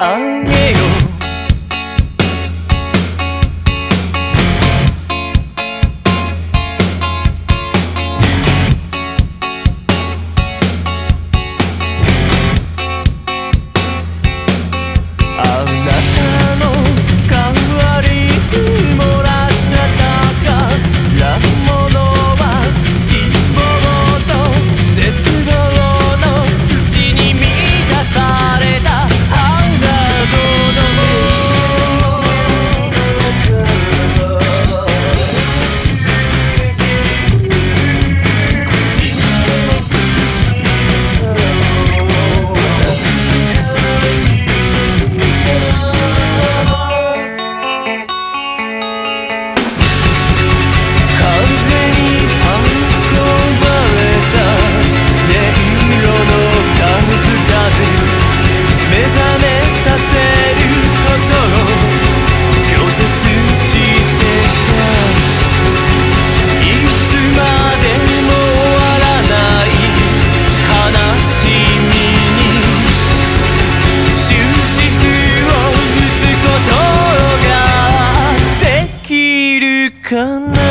Oh. かな